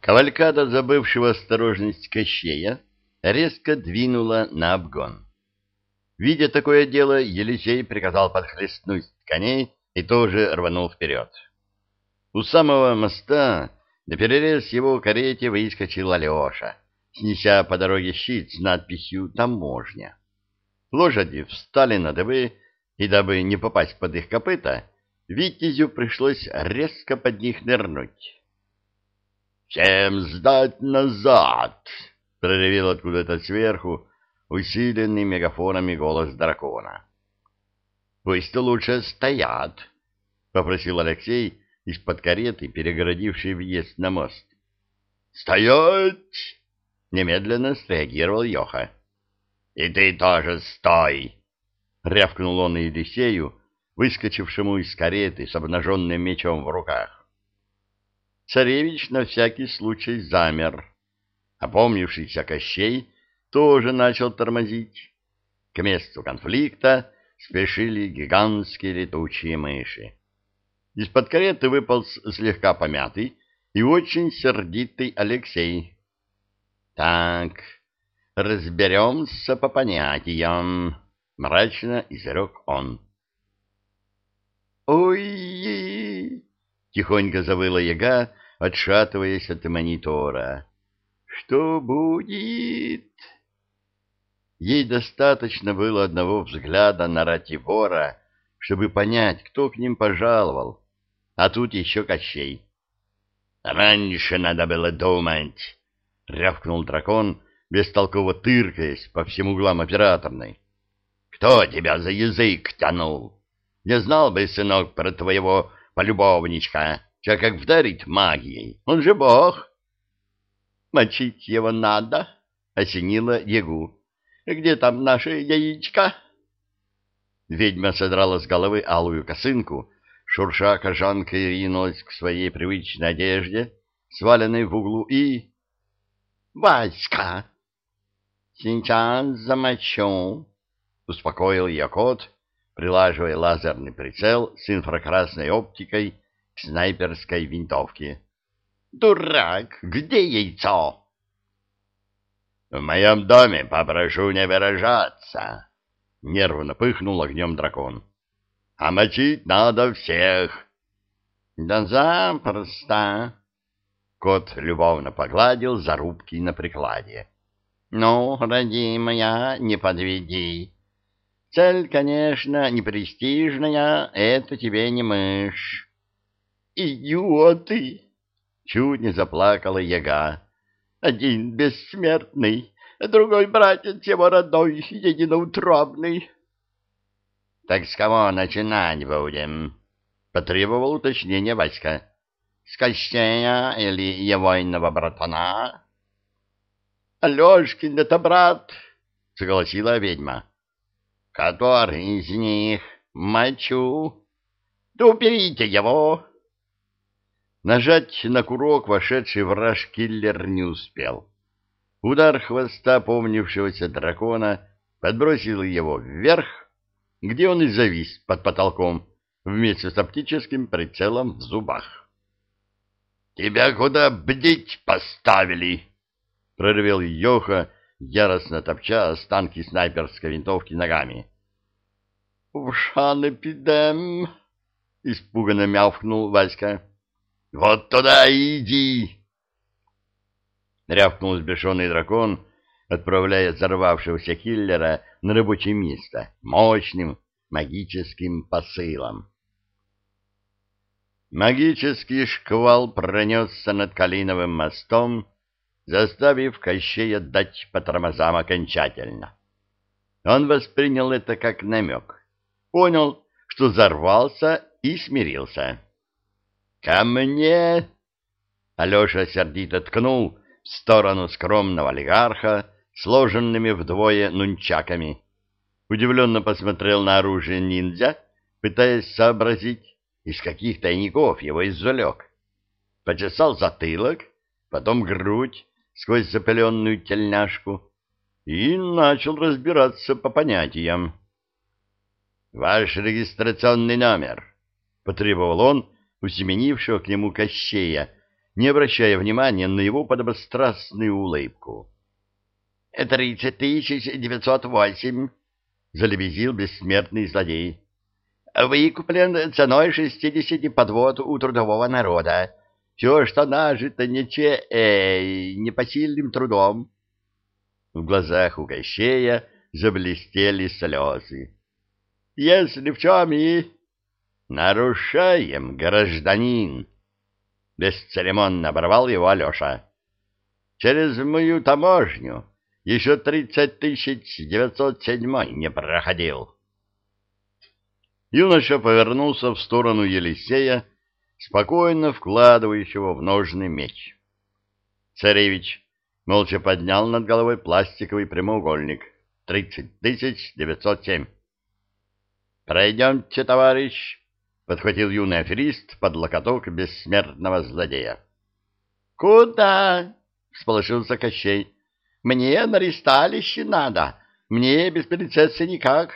Кавалькада, забывшего осторожность Кощея, резко двинула на обгон. Видя такое дело, Елисей приказал подхлестнуть коней и тоже рванул вперед. У самого моста на перерез его карете выскочил Алеша, снеся по дороге щит с надписью «Таможня». Лошади встали на дыбы, и дабы не попасть под их копыта, Витязю пришлось резко под них нырнуть. «Всем сдать назад!» — проревел откуда-то сверху усиленный мегафонами голос дракона. «Пусть лучше стоят!» — попросил Алексей из-под кареты, перегородивший въезд на мост. «Стоять!» — немедленно среагировал Йоха. «И ты тоже стой!» — рявкнул он Елисею, выскочившему из кареты с обнаженным мечом в руках. Царевич на всякий случай замер. Опомнившийся Кощей тоже начал тормозить. К месту конфликта спешили гигантские летучие мыши. Из-под кареты выполз слегка помятый и очень сердитый Алексей. — Так, разберемся по понятиям, — мрачно изрек он. «Ой!» — тихонько завыла яга, отшатываясь от монитора. «Что будет?» Ей достаточно было одного взгляда на Ратибора, чтобы понять, кто к ним пожаловал. А тут еще Кощей. «Раньше надо было думать!» — рявкнул дракон, бестолково тыркаясь по всем углам операторной. «Кто тебя за язык тянул?» Не знал бы, сынок, про твоего полюбовничка, что как вдарить магией. Он же бог. Мочить его надо, — осенила Ягу. Где там наше яичко? Ведьма содрала с головы алую косынку, шурша кожанкой ринулась к своей привычной одежде, сваленной в углу, и... — Васька! — Сейчас замочу, — успокоил ее кот, прилаживая лазерный прицел с инфракрасной оптикой снайперской винтовке. «Дурак! Где яйцо?» «В моем доме попрошу не выражаться!» — нервно пыхнул огнем дракон. «А мочить надо всех!» «Да запросто!» Кот любовно погладил зарубки на прикладе. «Ну, родимая, не подведи!» Цель, конечно, не престижная, это тебе не мышь. Идиоты! Чуть не заплакала яга. Один бессмертный, другой братец его родной, единоутробный. Так с кого начинать будем? Потребовал уточнения Васька. С Кощея или егойного братана? Алешкин это брат, согласила ведьма. Который из них? Мочу. Да уберите его. Нажать на курок вошедший враж киллер не успел. Удар хвоста помнившегося дракона подбросил его вверх, где он и завис под потолком вместе с оптическим прицелом в зубах. — Тебя куда бдить поставили? — проревел Йоха, яростно топча останки снайперской винтовки ногами. — В шанепидем! — испуганно мявкнул Васька. — Вот туда иди! — рявкнул сбешенный дракон, отправляя взорвавшегося киллера на рабочее место мощным магическим посылом. Магический шквал пронесся над Калиновым мостом, заставив Кощея дать по тормозам окончательно. Он воспринял это как намек, понял, что взорвался и смирился. «Ко мне!» Алеша сердито ткнул в сторону скромного олигарха, сложенными вдвое нунчаками. Удивленно посмотрел на оружие ниндзя, пытаясь сообразить, из каких тайников его извлек. Почесал затылок, потом грудь, сквозь запыленную тельняшку и начал разбираться по понятиям. «Ваш регистрационный номер», — потребовал он у семенившего к нему Кощея, не обращая внимания на его подобострастную улыбку. — Тридцать тысяч девятьсот восемь, — залебезил бессмертный злодей. — Выкуплен ценой шестидесяти подвод у трудового народа. Все, что нажито нече... Эй, непосильным трудом. В глазах у Кощея заблестели слезы. — Если в чем и... — Нарушаем, гражданин! — бесцеремонно оборвал его Алеша. — Через мою таможню еще тридцать тысяч девятьсот седьмой не проходил. Юноша повернулся в сторону Елисея, спокойно вкладывающего в ножный меч. Царевич молча поднял над головой пластиковый прямоугольник. Тридцать тысяч девятьсот семь. «Пройдемте, товарищ!» — подхватил юный аферист под локоток бессмертного злодея. «Куда?» — всполошился Кощей. Мне на ристалище надо, мне без принцессы никак.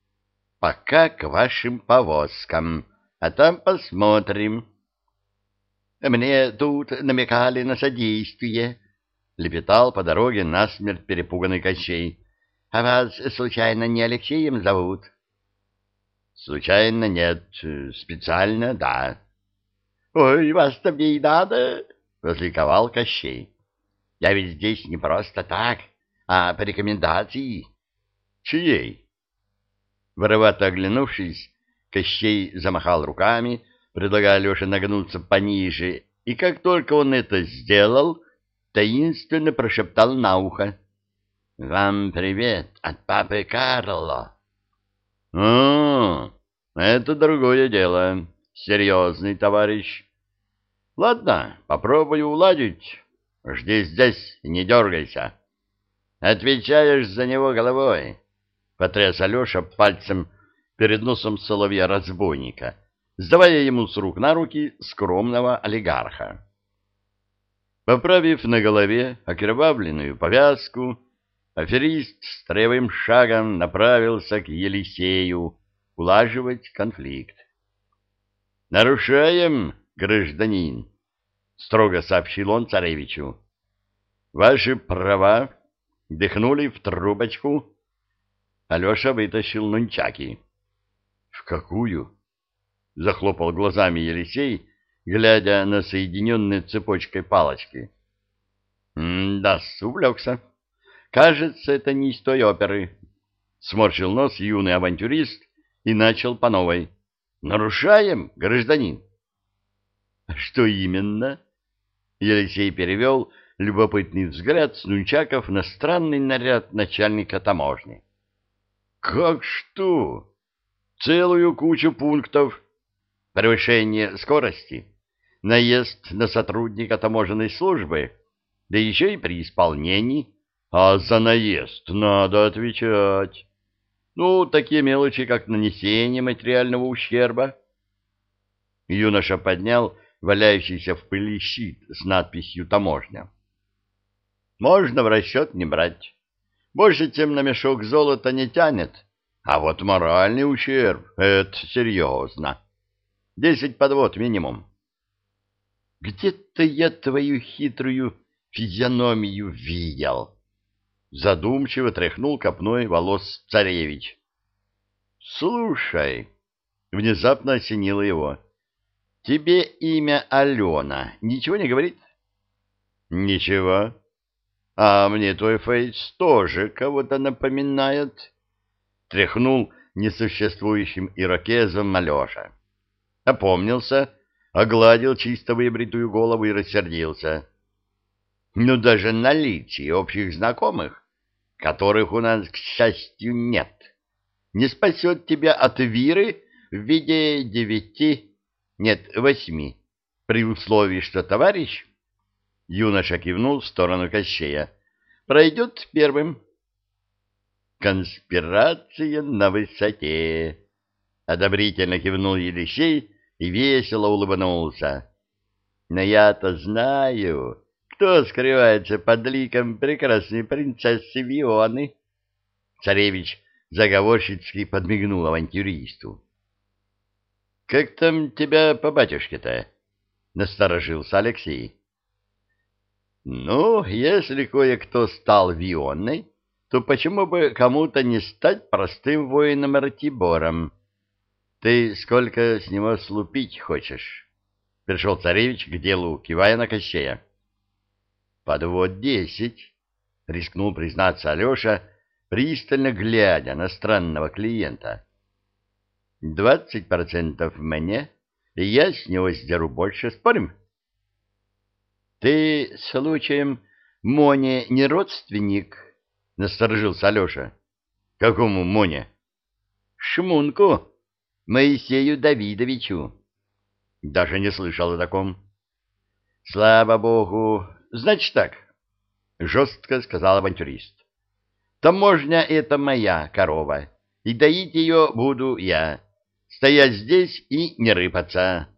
— Пока к вашим повозкам, а там посмотрим. — Мне тут намекали на содействие, — лепетал по дороге насмерть перепуганный Кощей. — А вас, случайно, не Алексеем зовут? — Случайно нет, специально да. — Ой, вас-то мне надо, — возликовал Кощей. Я ведь здесь не просто так, а по рекомендации. Чьей? Воровато оглянувшись, Кощей замахал руками, предлагая Алёше нагнуться пониже, и как только он это сделал, таинственно прошептал на ухо. — Вам привет от папы Карло. — О, это другое дело, серьезный товарищ. Ладно, попробую уладить. Жди здесь и не дергайся. Отвечаешь за него головой. Потряс Алеша пальцем перед носом соловья-разбойника, сдавая ему с рук на руки скромного олигарха. Поправив на голове окровавленную повязку, аферист строевым шагом направился к Елисею улаживать конфликт. «Нарушаем, гражданин!» — строго сообщил он царевичу. — Ваши права дыхнули в трубочку. Алеша вытащил нунчаки. — В какую? — захлопал глазами Елисей, глядя на соединенные цепочкой палочки. — Да, увлекся. Кажется, это не из той оперы. Сморщил нос юный авантюрист и начал по новой. — Нарушаем, гражданин? — Что именно? — Елисей перевел любопытный взгляд с нунчаков на странный наряд начальника таможни. — Как что? Целую кучу пунктов. Превышение скорости, наезд на сотрудника таможенной службы, да еще и при исполнении. А за наезд надо отвечать. Ну, такие мелочи, как нанесение материального ущерба. Юноша поднял валяющийся в пыли щит с надписью «Таможня». Можно в расчет не брать. Больше, чем на мешок золота не тянет. А вот моральный ущерб — это серьезно. Десять подвод минимум. Где-то я твою хитрую физиономию видел. Задумчиво тряхнул копной волос царевич. Слушай, внезапно осенило его. Тебе имя Алена ничего не говорит? Ничего. А мне твой фейс тоже кого-то напоминает. Тряхнул несуществующим ирокезом Алеша. Опомнился, огладил чисто выбритую голову и рассердился. Ну, даже наличие общих знакомых, которых у нас, к счастью, нет, не спасет тебя от виры в виде девяти нет, восьми, при условии, что товарищ, юноша кивнул в сторону Кощея, пройдет первым. Конспирация на высоте, одобрительно кивнул Елисей и весело улыбнулся. Но я-то знаю, кто скрывается под ликом прекрасной принцессы Вионы. Царевич заговорщицки подмигнул авантюристу. Как там тебя по батюшке-то? Насторожился Алексей. Ну, если кое-кто стал Вионой, то почему бы кому-то не стать простым воином Ратибором? Ты сколько с него слупить хочешь? Пришел царевич к делу, кивая на Кощея. Подвод десять, рискнул признаться Алеша, пристально глядя на странного клиента. Двадцать процентов мне, и я с него сдеру больше. Спорим? Ты, случаем, Моне не родственник? Насторожился Алеша. Какому Моне? Шмунку. Моисею Давидовичу. Даже не слышал о таком. Слава богу. Значит так, жестко сказал авантюрист. Таможня — это моя корова, и доить ее буду я. Стоять здесь и не рыпаться.